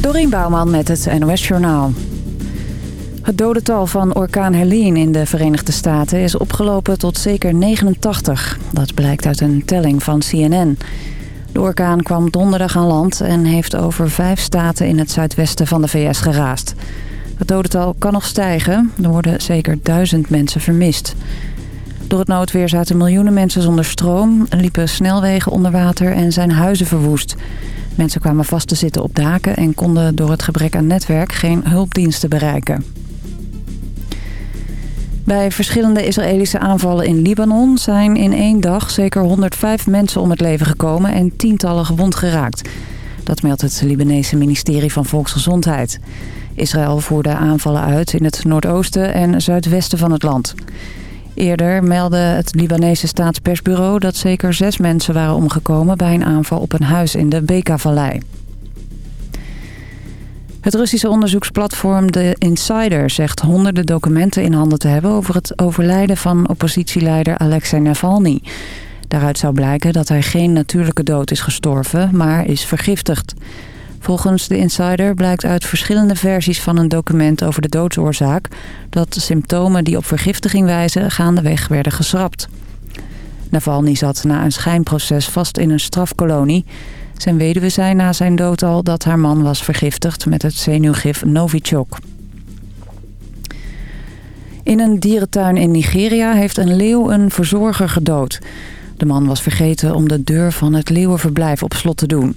Dorien Bouwman met het NOS Journaal. Het dodental van orkaan Helene in de Verenigde Staten is opgelopen tot zeker 89. Dat blijkt uit een telling van CNN. De orkaan kwam donderdag aan land en heeft over vijf staten in het zuidwesten van de VS geraast. Het dodental kan nog stijgen. Er worden zeker duizend mensen vermist. Door het noodweer zaten miljoenen mensen zonder stroom, liepen snelwegen onder water en zijn huizen verwoest. Mensen kwamen vast te zitten op daken en konden door het gebrek aan netwerk geen hulpdiensten bereiken. Bij verschillende Israëlische aanvallen in Libanon zijn in één dag zeker 105 mensen om het leven gekomen en tientallen gewond geraakt. Dat meldt het Libanese ministerie van Volksgezondheid. Israël voerde aanvallen uit in het noordoosten en zuidwesten van het land. Eerder meldde het Libanese staatspersbureau dat zeker zes mensen waren omgekomen bij een aanval op een huis in de Beka-vallei. Het Russische onderzoeksplatform The Insider zegt honderden documenten in handen te hebben over het overlijden van oppositieleider Alexei Navalny. Daaruit zou blijken dat hij geen natuurlijke dood is gestorven, maar is vergiftigd. Volgens de Insider blijkt uit verschillende versies van een document over de doodsoorzaak... dat symptomen die op vergiftiging wijzen gaandeweg werden geschrapt. Navalny zat na een schijnproces vast in een strafkolonie. Zijn weduwe zei na zijn dood al dat haar man was vergiftigd met het zenuwgif Novichok. In een dierentuin in Nigeria heeft een leeuw een verzorger gedood. De man was vergeten om de deur van het leeuwenverblijf op slot te doen...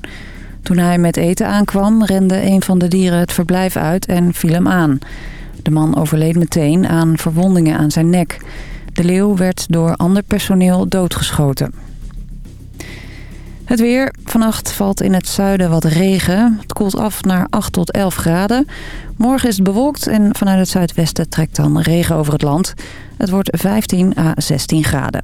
Toen hij met eten aankwam, rende een van de dieren het verblijf uit en viel hem aan. De man overleed meteen aan verwondingen aan zijn nek. De leeuw werd door ander personeel doodgeschoten. Het weer. Vannacht valt in het zuiden wat regen. Het koelt af naar 8 tot 11 graden. Morgen is het bewolkt en vanuit het zuidwesten trekt dan regen over het land. Het wordt 15 à 16 graden.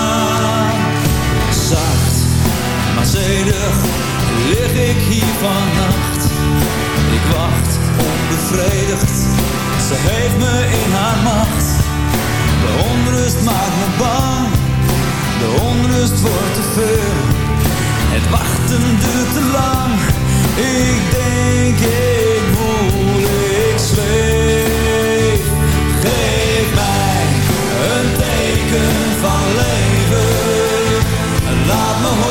Lig ik hier vannacht. Ik wacht onbevredigd, ze heeft me in haar macht. De onrust maakt me bang, de onrust wordt te veel. Het wachten duurt te lang, ik denk ik voel, ik zweef. Geef mij een teken van leven, laat me horen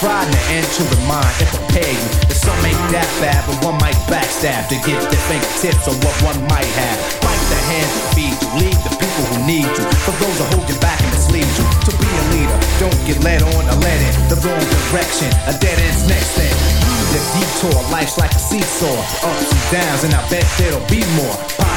can try the end to the mind and prepare you. That some ain't that bad, but one might backstab to get their fingertips on what one might have. Bite the hand that feed you, lead the people who need you. For those who hold you back and mislead you. To be a leader, don't get led on or led in the wrong direction. A dead end's next thing. The detour, life's like a seesaw. Ups and downs, and I bet there'll be more.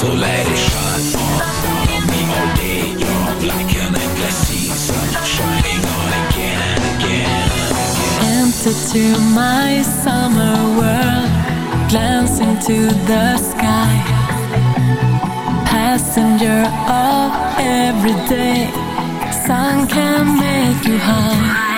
So let it shine on, me all day. You're like an endless season, shining on again and again. Enter to my summer world, glance into the sky. Passenger of every day, sun can make you high.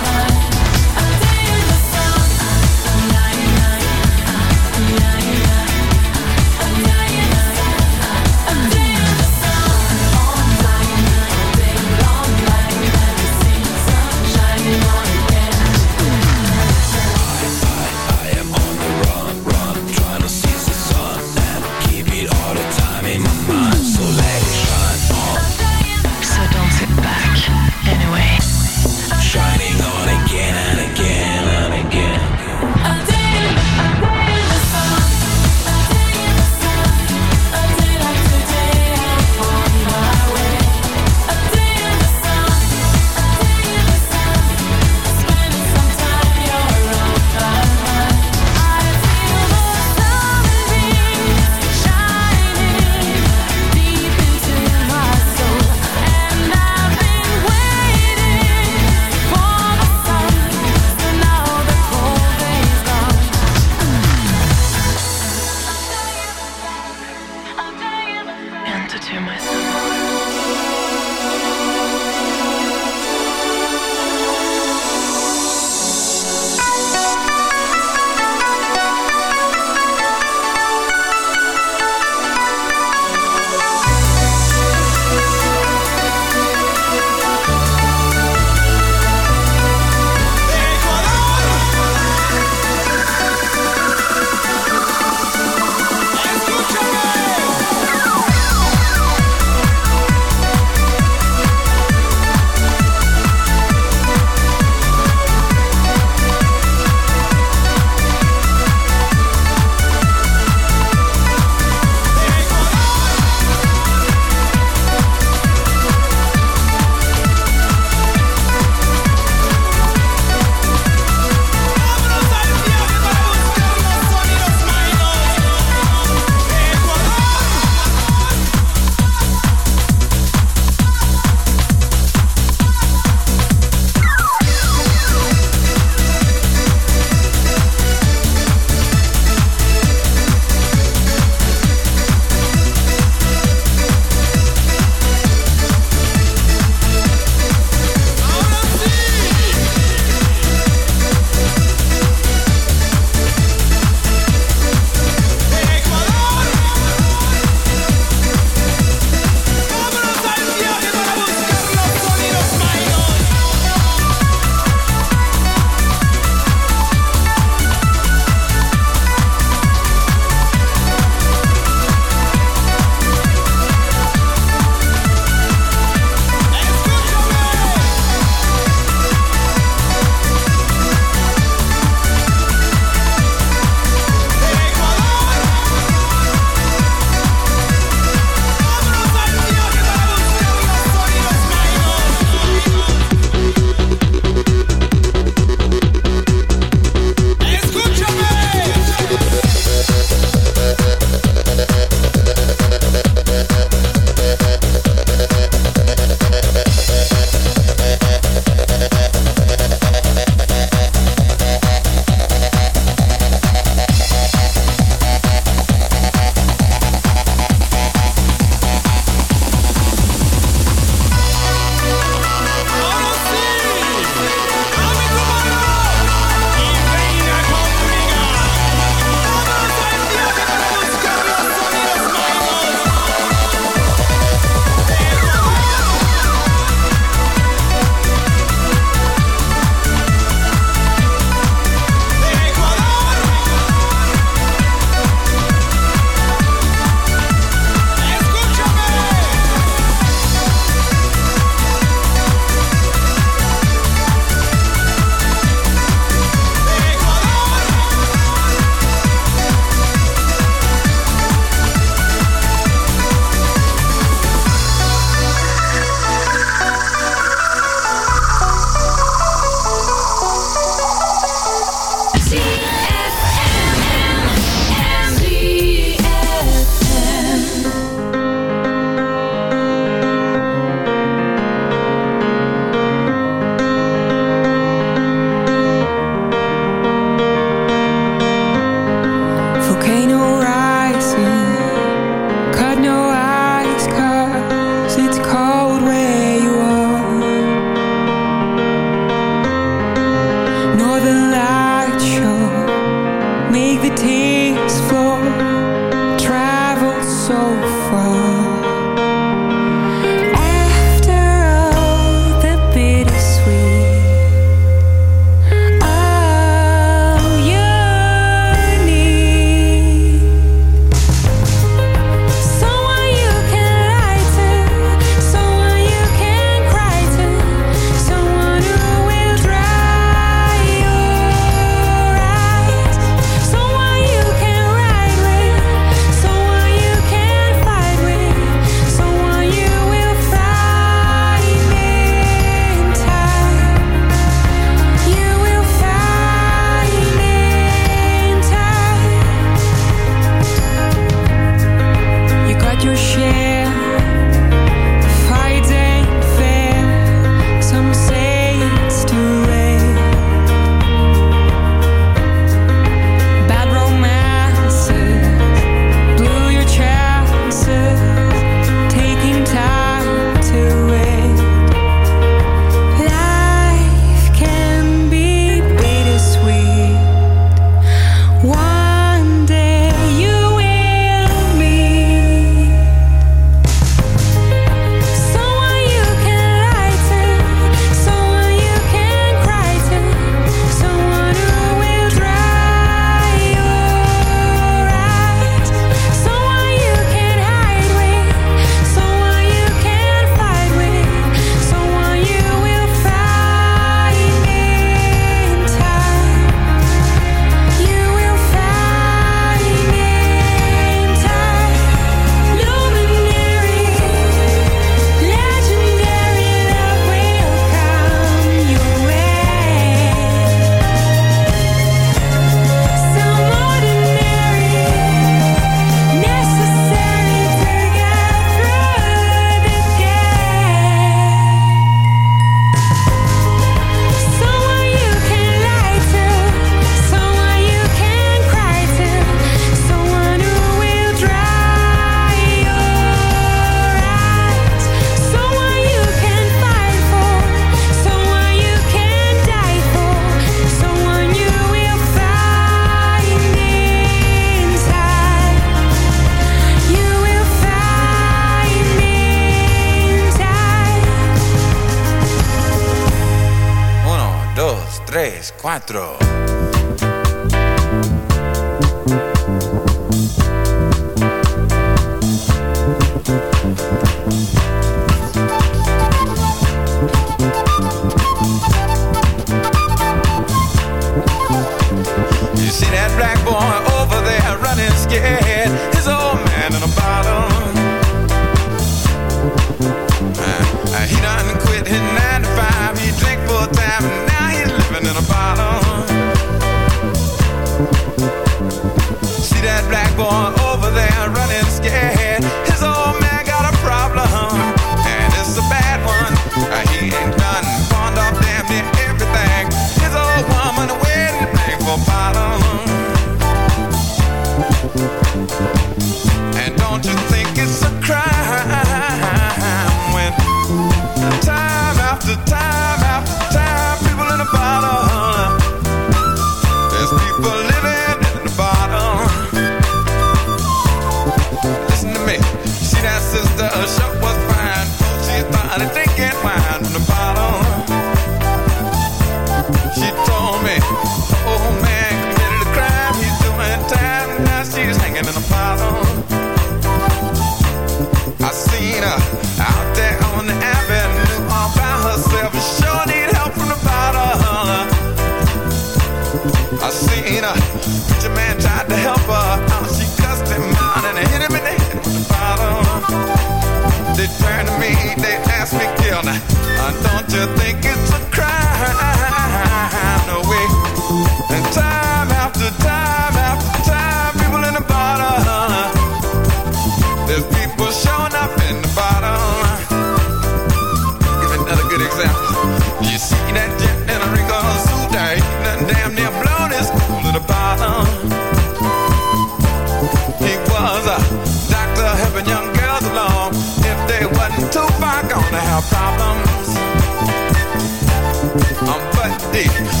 day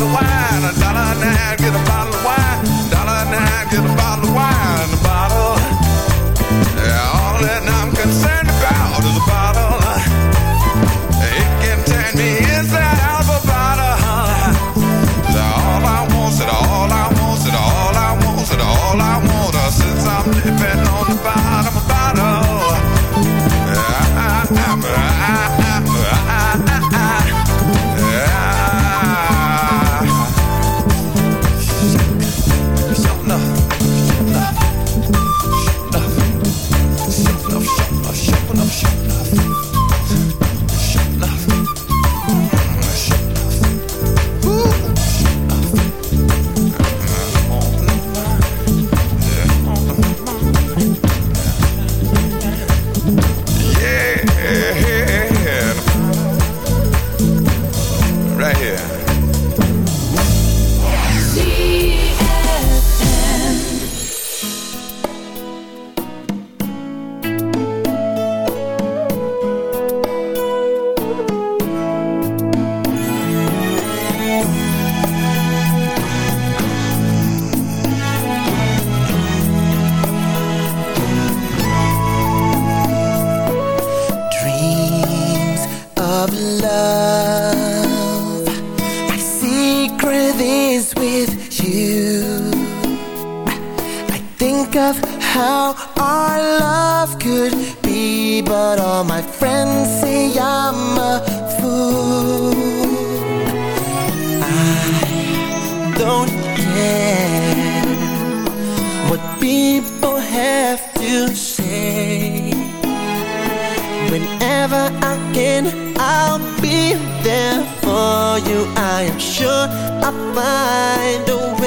bottle of wine, a dollar nine, get a bottle you say. Whenever I can, I'll be there for you. I am sure I'll find a way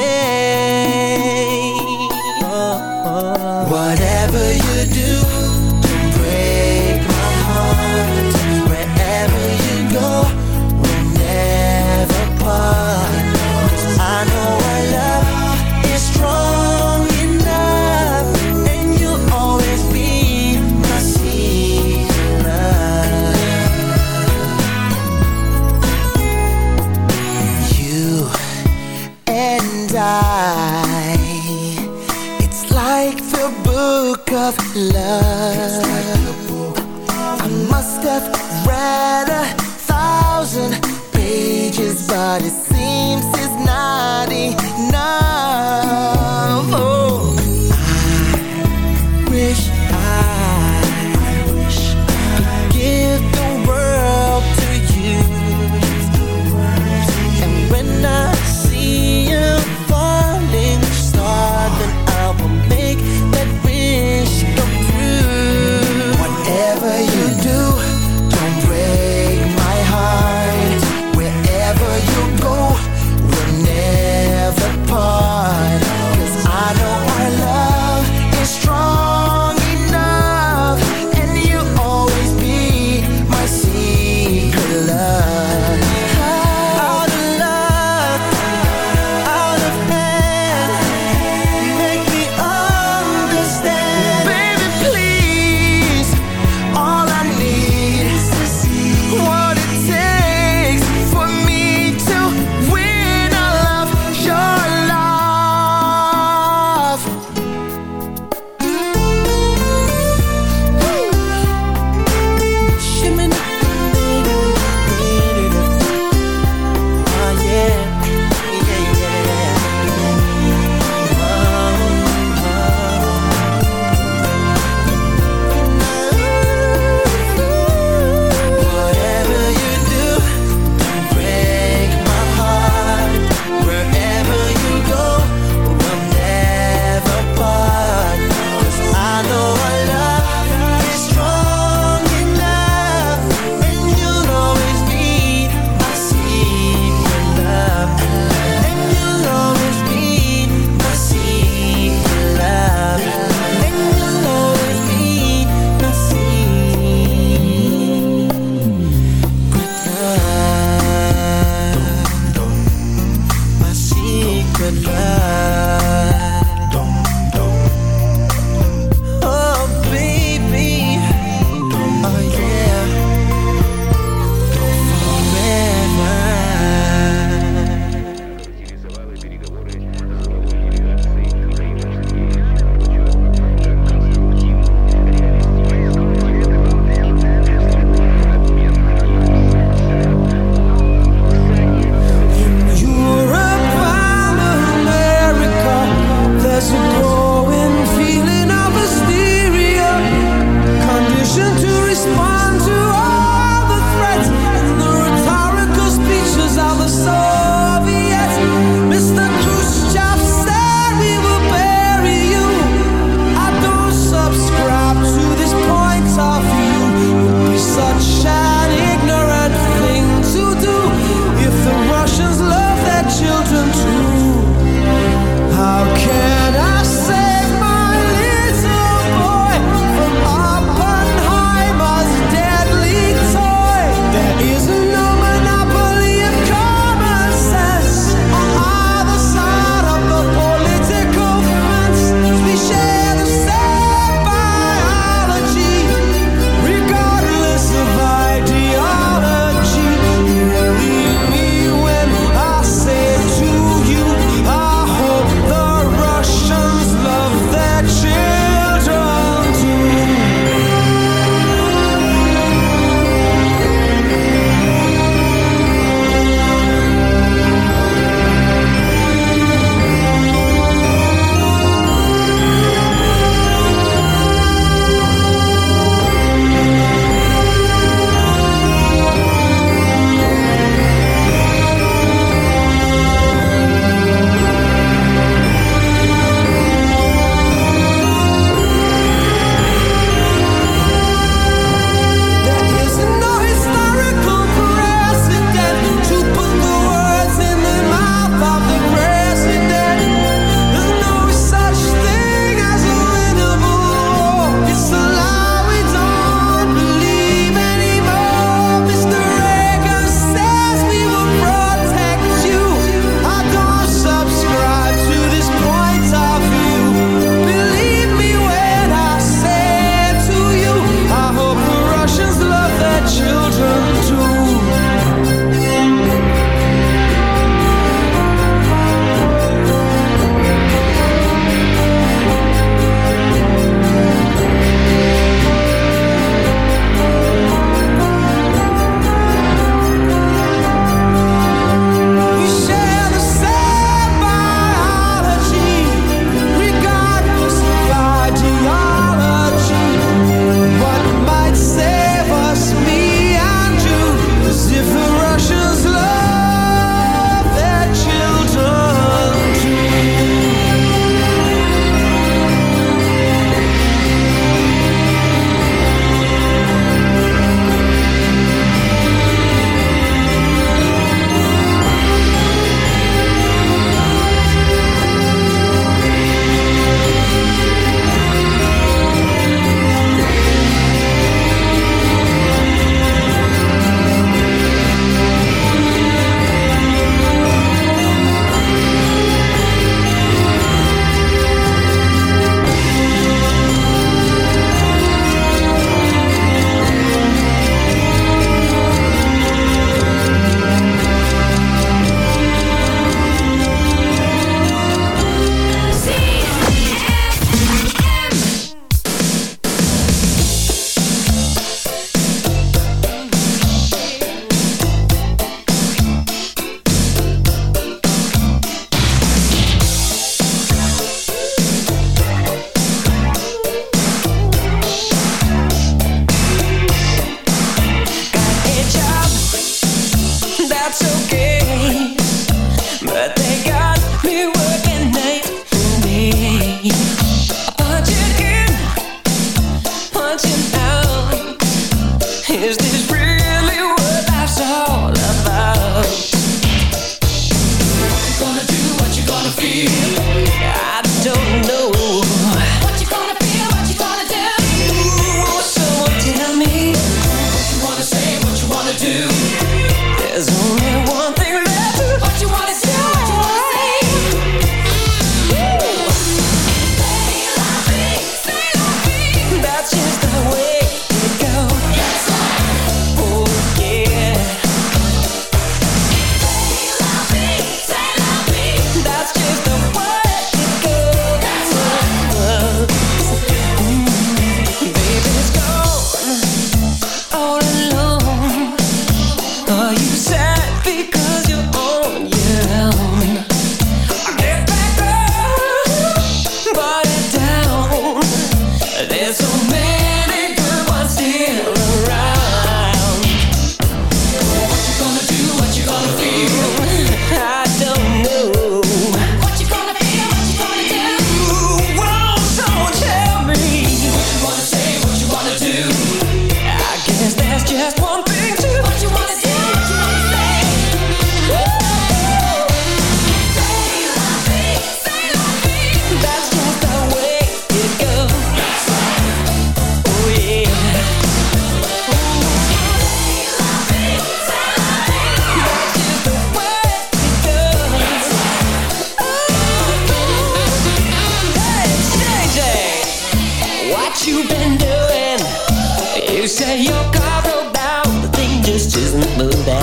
move back.